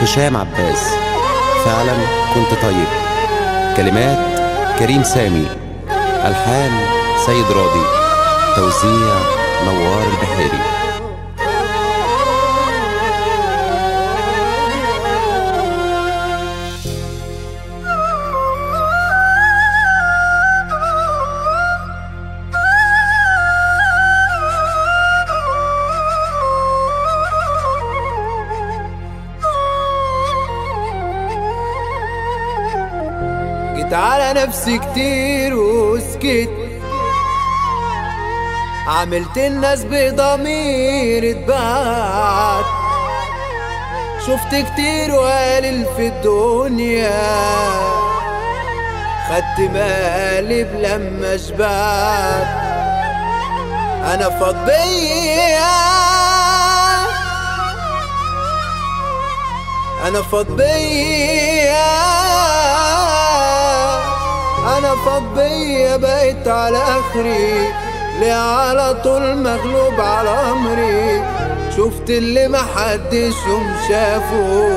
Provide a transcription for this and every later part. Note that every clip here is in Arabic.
هشام عباس. فعلا كنت طيب. كلمات كريم سامي. ألحان سيد راضي. توزيع نوار البحيري جيت على نفسي كتير وسكت. عملت الناس بضمير اتبعت. شفت كتير وقليل في الدنيا. خدت مقالب لما شبعت. أنا فاض بيا أنا فاض بيا أنا فاض بيا بقيت على آخري ليه على طول مغلوب على أمري؟ شفت اللي محدش يوم شافه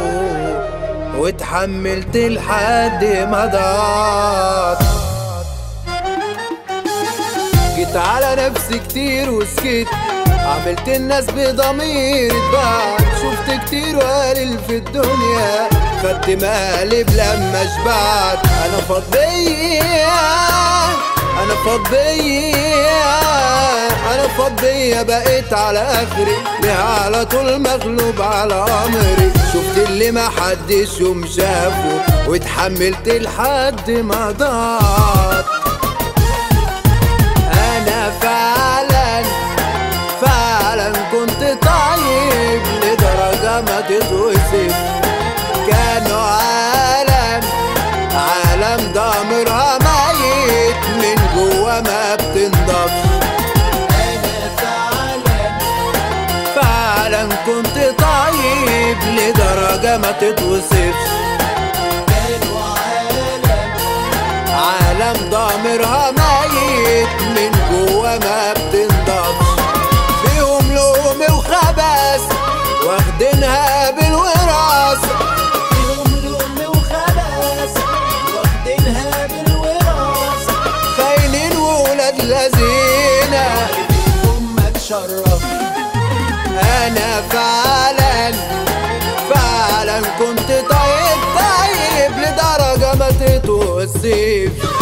واتحملت لحد ما ضاعت. جيت على نفسي كتير وسكت عملت الناس بضمير اتبعت شفت كتير وقليل في الدنيا خدت مقالب لما شبعت أنا فاض بيا أنا فاض بيا أنا فاض بيا بقيت على آخري ليه على طول مغلوب على امري شفت اللي ما حدش يوم شافه واتحملت لحد ما ضاعت. كنت طيب لدرجة ما تتوصفش عالم عالم ضميرها ميت من جوا ما بتنضفش فيهم لوم وخباث واخدينها بالوراثة. فيهم لوم وخباث واخدينها بالوراثة. خاينين وولاد لذينة. ما تشرف أنا فعلا فعلا كنت طيب طيب لدرجة ما تتوصفش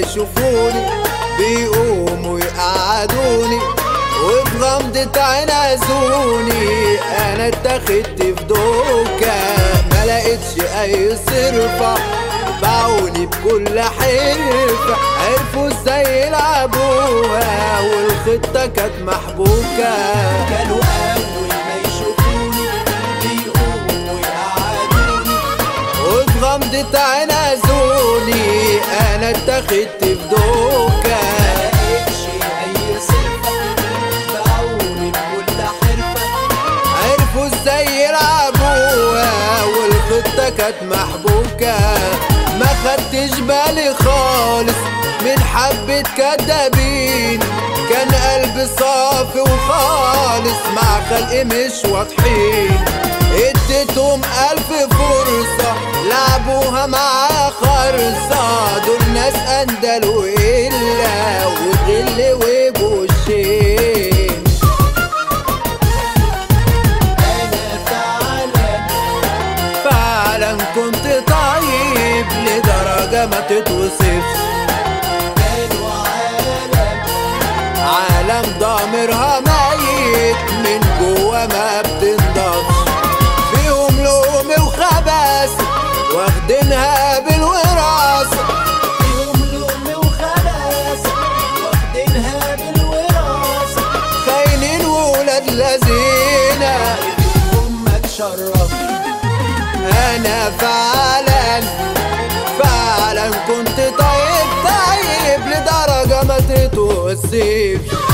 يشوفوني بيقوموا يقعدوني وفي غمضة عين عزوني. أنا اتخدت في دوكة ما لقيتش أي صرفة. باعوني بكل حرفة عرفوا إزاي يلعبوها. والخطة كانت محبوكة. كانوا أول ما يشوفوني بيقوموا يقعدوني وفي غمضة عين أنا اتخدت في ملقتش اي صرفة باعوني بكل حرفة عرفوا إزاي يلعبوها والخطة كانت محبوكة ما خدتش بالي خالص. من حبة كدابين كان قلبي صافي وخالص. مع خلق مش واضحين. اديتهم ألف فرصة لعبوها مع خرصة دول ناس أندلوا إلا وغل وبوشين أنا فعلا فعلا كنت طيب لدرجة ما تتوصفش كانوا عالم عالم ضميرها اتشرف أنا فعلا فعلا كنت طيب طيب لدرجة ما تتوصفش